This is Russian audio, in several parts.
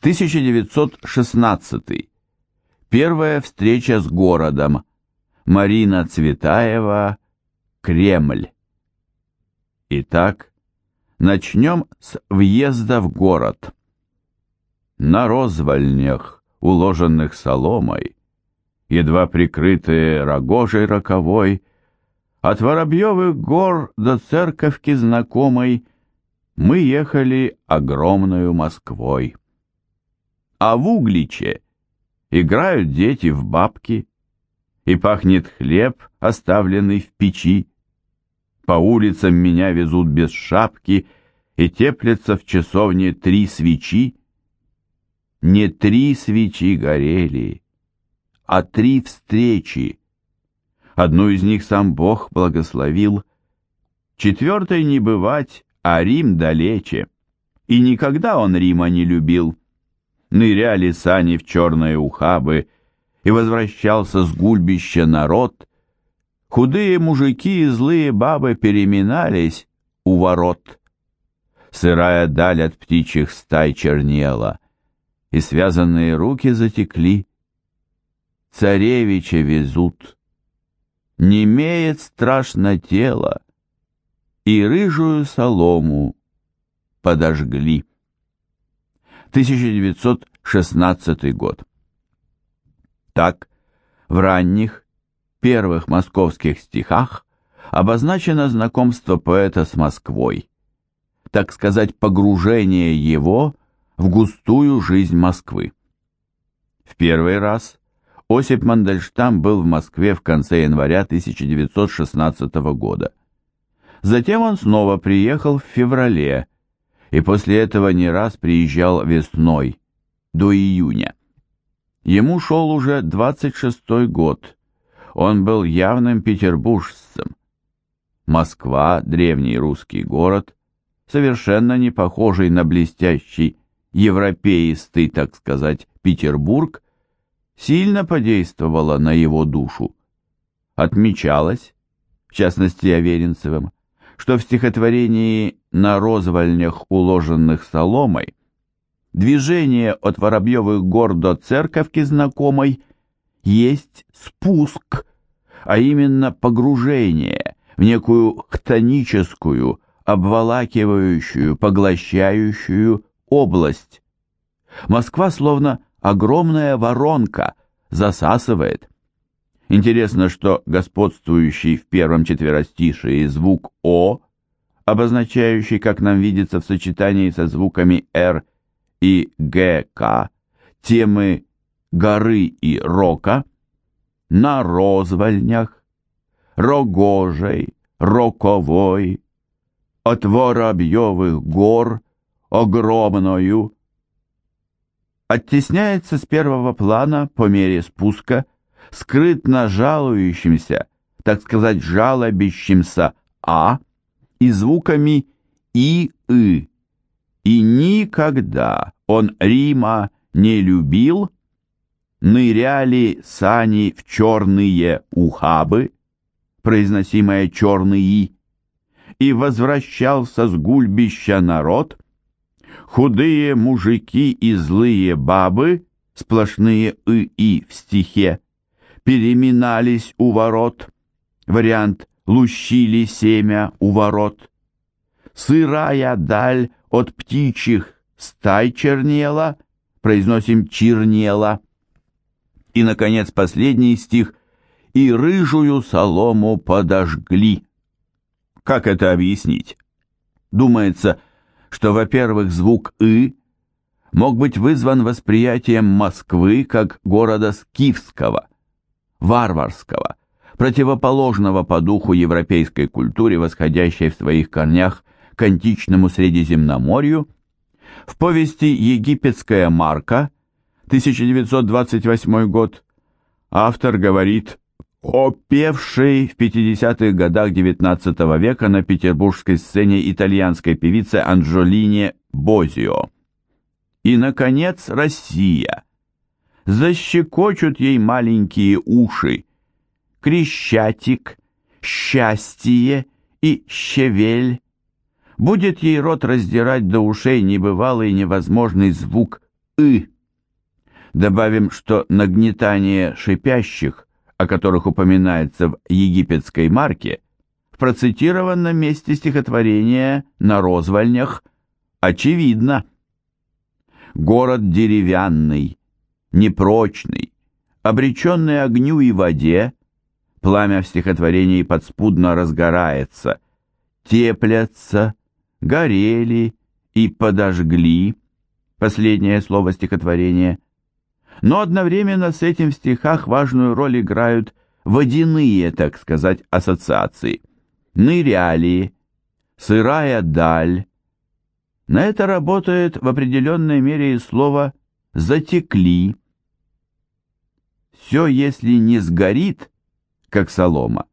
1916. Первая встреча с городом. Марина Цветаева, Кремль. Итак, начнем с въезда в город. На розвальнях, уложенных соломой, едва прикрытые рогожей роковой, от Воробьевых гор до церковки знакомой мы ехали огромную Москвой. А в Угличе играют дети в бабки, и пахнет хлеб, оставленный в печи. По улицам меня везут без шапки, и теплятся в часовне три свечи. Не три свечи горели, а три встречи. Одну из них сам Бог благословил, четвертой не бывать, а Рим далече. И никогда он Рима не любил ныряли сани в черные ухабы, и возвращался с гульбища народ. Худые мужики и злые бабы переминались у ворот. Сырая даль от птичьих стай чернела, и связанные руки затекли. Царевича везут, не имеет страшно тело, и рыжую солому подожгли. 1916 год. Так, в ранних, первых московских стихах обозначено знакомство поэта с Москвой, так сказать, погружение его в густую жизнь Москвы. В первый раз Осип Мандельштам был в Москве в конце января 1916 года. Затем он снова приехал в феврале и после этого не раз приезжал весной, до июня. Ему шел уже 26-й год, он был явным петербуржцем. Москва, древний русский город, совершенно не похожий на блестящий, европеистый, так сказать, Петербург, сильно подействовала на его душу. Отмечалось, в частности Аверинцевым, что в стихотворении «На розвальнях, уложенных соломой» движение от Воробьевых гор до церковки знакомой есть спуск, а именно погружение в некую хтоническую, обволакивающую, поглощающую область. Москва словно огромная воронка засасывает. Интересно, что господствующий в первом четверостишии звук «о», обозначающий, как нам видится в сочетании со звуками «р» и «гк», темы горы и рока, на розвальнях, рогожей, роковой, от воробьевых гор, огромною, оттесняется с первого плана по мере спуска скрытно жалующимся, так сказать, жалобящимся «а» и звуками «и», «ы». И никогда он Рима не любил, ныряли сани в черные ухабы, произносимое черный «и», и возвращался с гульбища народ, худые мужики и злые бабы, сплошные «и» в стихе, переминались у ворот. Вариант «лущили семя у ворот». Сырая даль от птичьих стай чернела, произносим чернела. И, наконец, последний стих «И рыжую солому подожгли». Как это объяснить? Думается, что, во-первых, звук «ы» мог быть вызван восприятием Москвы как города скифского, варварского, противоположного по духу европейской культуре, восходящей в своих корнях к античному Средиземноморью, в повести «Египетская марка» 1928 год автор говорит о певшей в 50-х годах XIX века на петербургской сцене итальянской певице Анджолине Бозио. И, наконец, Россия – защекочут ей маленькие уши. Крещатик, счастье и щавель. Будет ей рот раздирать до ушей небывалый невозможный звук «ы». Добавим, что нагнетание шипящих, о которых упоминается в египетской марке, в процитированном месте стихотворения на розвальнях очевидно. Город деревянный, непрочный, обреченный огню и воде, пламя в стихотворении подспудно разгорается, теплятся, горели и подожгли, последнее слово стихотворения, но одновременно с этим в стихах важную роль играют водяные, так сказать, ассоциации. Ныряли, сырая даль. На это работает в определенной мере и слово «затекли». Все, если не сгорит, как солома,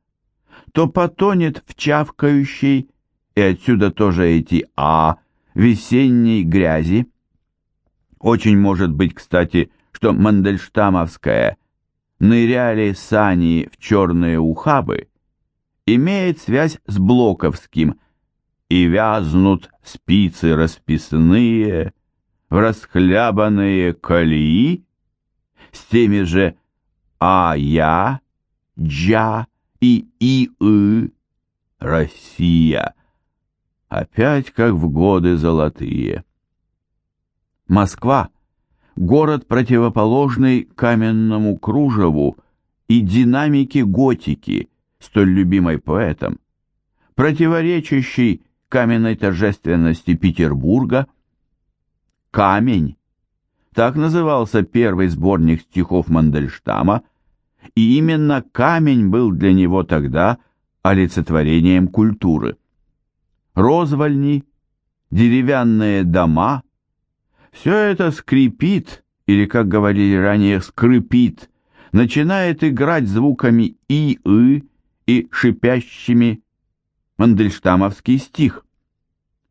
то потонет в чавкающей, и отсюда тоже эти «а», весенней грязи. Очень может быть, кстати, что Мандельштамовская «ныряли сани в черные ухабы» имеет связь с Блоковским «и вязнут спицы расписные в расхлябанные колеи» с теми же «а я», «джа» и «и-ы» Россия. Опять как в годы золотые. Москва – город противоположный каменному кружеву и динамике готики, столь любимой поэтом, противоречащий каменной торжественности Петербурга. «Камень» – так назывался первый сборник стихов Мандельштама, и именно камень был для него тогда олицетворением культуры. Розвальни, деревянные дома – все это скрипит, или, как говорили ранее, скрипит, начинает играть звуками и, и и шипящими мандельштамовский стих.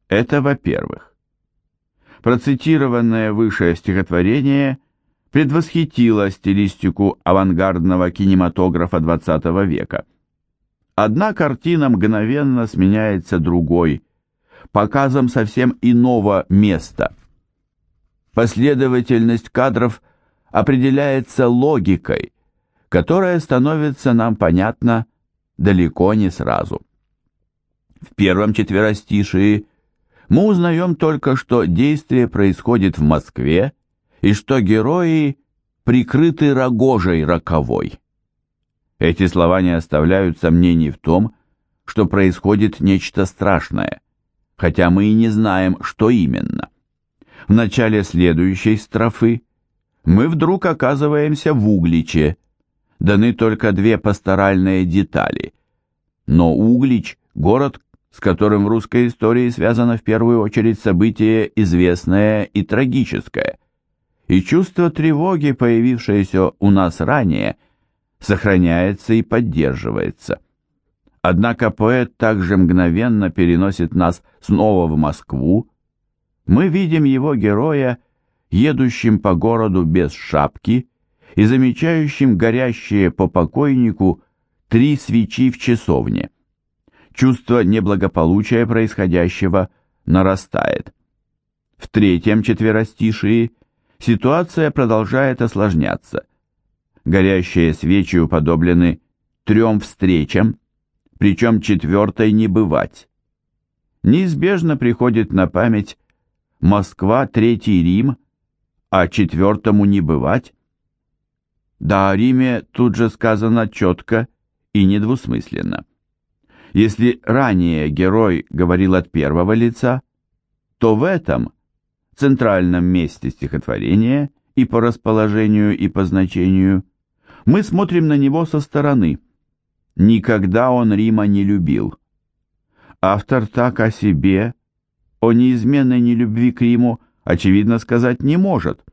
Это во-первых. Процитированное выше стихотворение предвосхитило стилистику авангардного кинематографа XX века. Одна картина мгновенно сменяется другой, показом совсем иного места – Последовательность кадров определяется логикой, которая становится нам понятна далеко не сразу. В первом четверостишии мы узнаем только, что действие происходит в Москве и что герои прикрыты рогожей роковой. Эти слова не оставляют сомнений в том, что происходит нечто страшное, хотя мы и не знаем, что именно. В начале следующей строфы мы вдруг оказываемся в Угличе. Даны только две пасторальные детали. Но Углич – город, с которым в русской истории связано в первую очередь событие известное и трагическое. И чувство тревоги, появившееся у нас ранее, сохраняется и поддерживается. Однако поэт также мгновенно переносит нас снова в Москву, мы видим его героя, едущим по городу без шапки и замечающим горящие по покойнику три свечи в часовне. Чувство неблагополучия происходящего нарастает. В третьем четверостишии ситуация продолжает осложняться. Горящие свечи уподоблены трем встречам, причем четвертой не бывать. Неизбежно приходит на память Москва, Третий Рим, а четвертому не бывать? Да, о Риме тут же сказано четко и недвусмысленно. Если ранее герой говорил от первого лица, то в этом, центральном месте стихотворения, и по расположению, и по значению, мы смотрим на него со стороны. Никогда он Рима не любил. Автор так о себе о неизменной нелюбви к Риму, очевидно, сказать не может.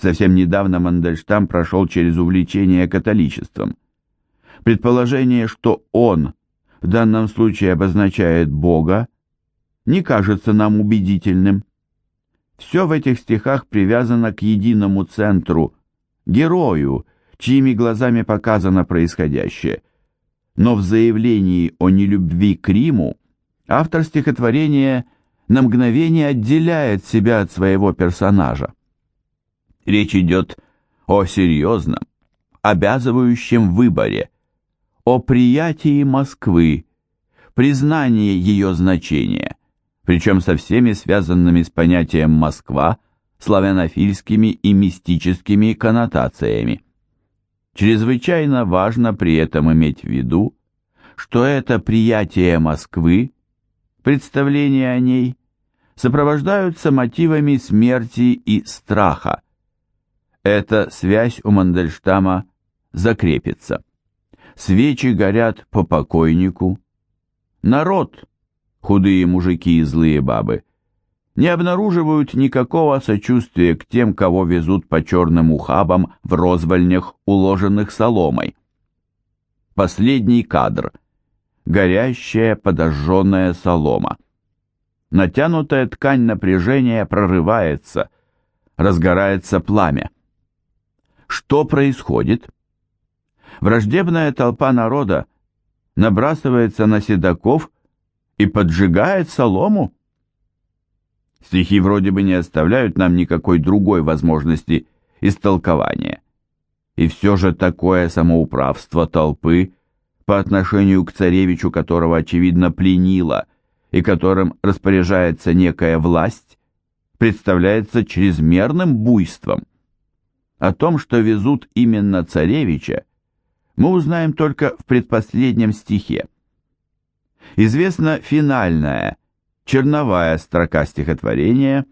Совсем недавно Мандельштам прошел через увлечение католичеством. Предположение, что он в данном случае обозначает Бога, не кажется нам убедительным. Все в этих стихах привязано к единому центру, герою, чьими глазами показано происходящее. Но в заявлении о нелюбви к Риму автор стихотворения – на мгновение отделяет себя от своего персонажа. Речь идет о серьезном, обязывающем выборе, о приятии Москвы, признании ее значения, причем со всеми связанными с понятием «Москва» славянофильскими и мистическими коннотациями. Чрезвычайно важно при этом иметь в виду, что это приятие Москвы, представление о ней, сопровождаются мотивами смерти и страха. Эта связь у Мандельштама закрепится. Свечи горят по покойнику. Народ, худые мужики и злые бабы, не обнаруживают никакого сочувствия к тем, кого везут по черным ухабам в розвальнях, уложенных соломой. Последний кадр. Горящая подожженная солома. Натянутая ткань напряжения прорывается, разгорается пламя. Что происходит? Враждебная толпа народа набрасывается на седаков и поджигает солому? Стихи вроде бы не оставляют нам никакой другой возможности истолкования. И все же такое самоуправство толпы по отношению к царевичу, которого, очевидно, пленило, и которым распоряжается некая власть, представляется чрезмерным буйством. О том, что везут именно царевича, мы узнаем только в предпоследнем стихе. Известна финальная – черновая строка стихотворения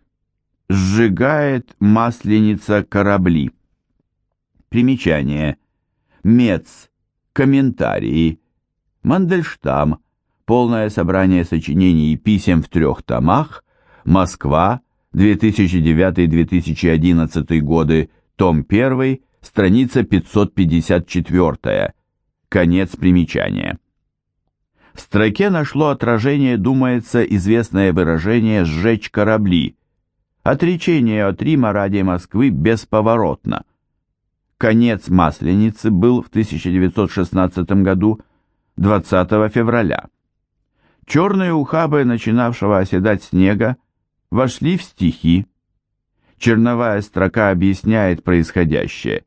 «Сжигает масленица корабли». Примечание. Мец. Комментарии. Мандельштам. Полное собрание сочинений и писем в трех томах. Москва. 2009-2011 годы. Том 1. Страница 554. Конец примечания. В строке нашло отражение, думается, известное выражение «сжечь корабли». Отречение от Рима ради Москвы бесповоротно. Конец Масленицы был в 1916 году 20 февраля. Черные ухабы начинавшего оседать снега вошли в стихи. Черновая строка объясняет происходящее,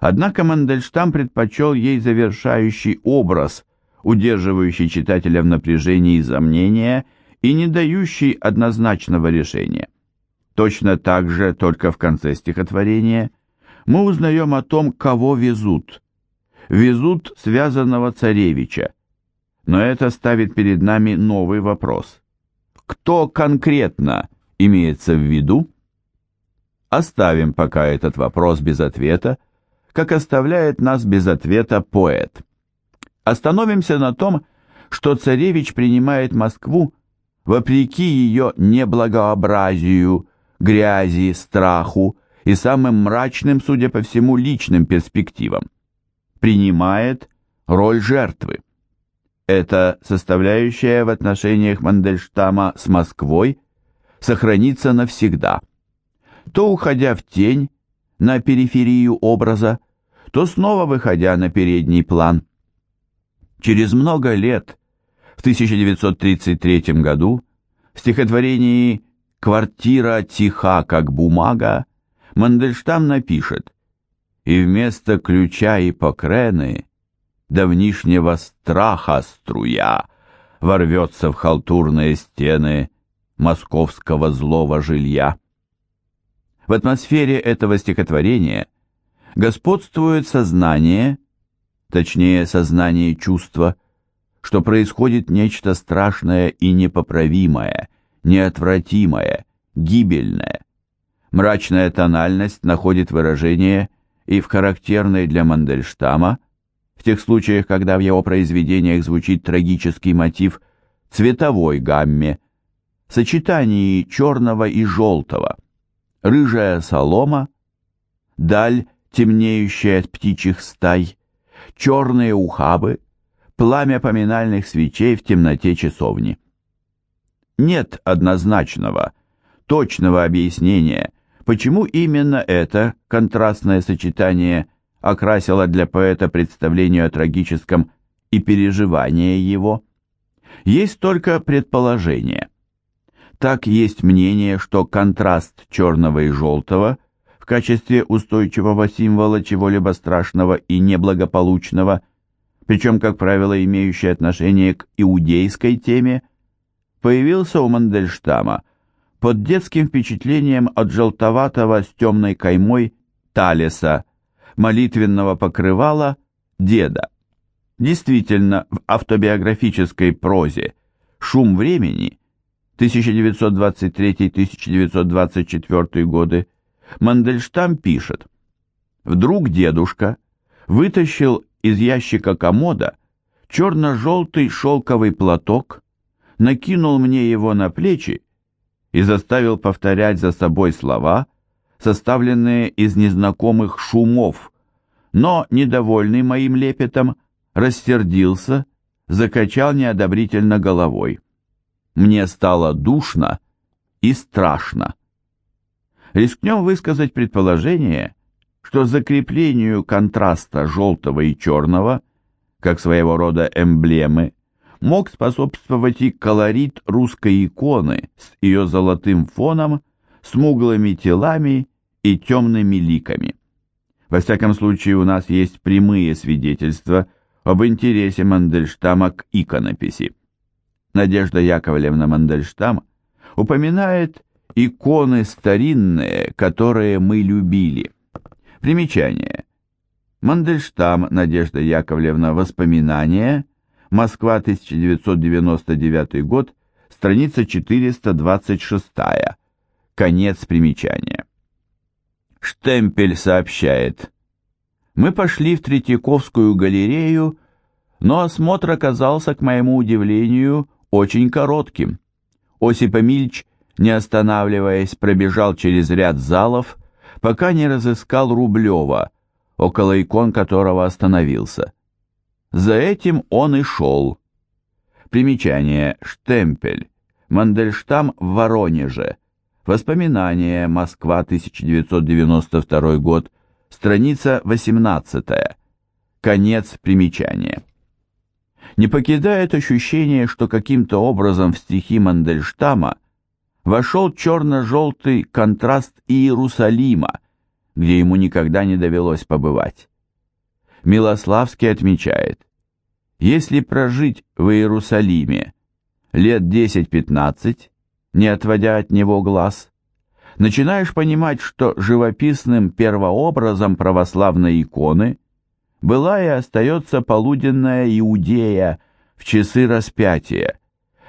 однако Мандельштам предпочел ей завершающий образ – удерживающий читателя в напряжении из-за мнения и не дающий однозначного решения. Точно так же, только в конце стихотворения, мы узнаем о том, кого везут. Везут связанного царевича. Но это ставит перед нами новый вопрос. Кто конкретно имеется в виду? Оставим пока этот вопрос без ответа, как оставляет нас без ответа поэт. Остановимся на том, что царевич принимает Москву вопреки ее неблагообразию, грязи, страху и самым мрачным, судя по всему, личным перспективам. Принимает роль жертвы. Эта составляющая в отношениях Мандельштама с Москвой сохранится навсегда. То уходя в тень, на периферию образа, то снова выходя на передний план – Через много лет, в 1933 году, в стихотворении «Квартира тиха, как бумага» Мандельштам напишет «И вместо ключа и покрены давнишнего страха струя ворвется в халтурные стены московского злого жилья». В атмосфере этого стихотворения господствует сознание – точнее сознание чувства, что происходит нечто страшное и непоправимое, неотвратимое, гибельное. Мрачная тональность находит выражение и в характерной для Мандельштама, в тех случаях, когда в его произведениях звучит трагический мотив, цветовой гамме, сочетании черного и желтого, рыжая солома, даль, темнеющая от птичьих стай, черные ухабы, пламя поминальных свечей в темноте часовни. Нет однозначного, точного объяснения, почему именно это контрастное сочетание окрасило для поэта представление о трагическом и переживание его. Есть только предположение. Так есть мнение, что контраст черного и желтого – в качестве устойчивого символа чего-либо страшного и неблагополучного, причем, как правило, имеющий отношение к иудейской теме, появился у Мандельштама под детским впечатлением от желтоватого с темной каймой талиса, молитвенного покрывала деда. Действительно, в автобиографической прозе «Шум времени» 1923-1924 годы Мандельштам пишет «Вдруг дедушка вытащил из ящика комода черно-желтый шелковый платок, накинул мне его на плечи и заставил повторять за собой слова, составленные из незнакомых шумов, но, недовольный моим лепетом, рассердился, закачал неодобрительно головой. Мне стало душно и страшно. Рискнем высказать предположение, что закреплению контраста желтого и черного, как своего рода эмблемы, мог способствовать и колорит русской иконы с ее золотым фоном, смуглыми телами и темными ликами. Во всяком случае, у нас есть прямые свидетельства об интересе Мандельштама к иконописи. Надежда Яковлевна Мандельштам упоминает иконы старинные, которые мы любили. Примечание. Мандельштам Надежда Яковлевна «Воспоминания», Москва, 1999 год, страница 426, конец примечания. Штемпель сообщает. Мы пошли в Третьяковскую галерею, но осмотр оказался, к моему удивлению, очень коротким. Осип Эмильч, не останавливаясь, пробежал через ряд залов, пока не разыскал Рублева, около икон которого остановился. За этим он и шел. Примечание. Штемпель. Мандельштам в Воронеже. Воспоминания. Москва, 1992 год. Страница 18. Конец примечания не покидает ощущение, что каким-то образом в стихи Мандельштама вошел черно-желтый контраст Иерусалима, где ему никогда не довелось побывать. Милославский отмечает, если прожить в Иерусалиме лет 10-15, не отводя от него глаз, начинаешь понимать, что живописным первообразом православной иконы была и остается полуденная Иудея в часы распятия,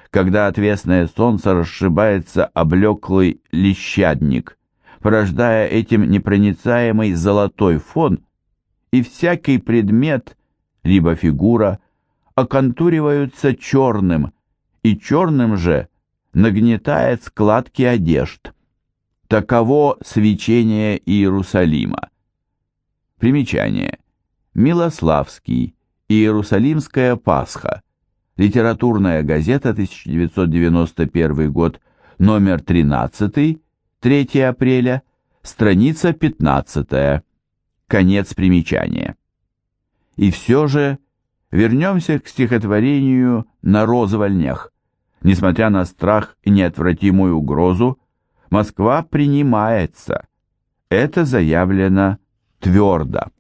когда отвесное солнце расшибается облеклый лещадник, порождая этим непроницаемый золотой фон, и всякий предмет, либо фигура, оконтуриваются черным, и черным же нагнетает складки одежд. Таково свечение Иерусалима. Примечание. Милославский, Иерусалимская Пасха, литературная газета, 1991 год, номер 13, 3 апреля, страница 15, конец примечания. И все же вернемся к стихотворению «На розвольнях». Несмотря на страх и неотвратимую угрозу, Москва принимается. Это заявлено твердо.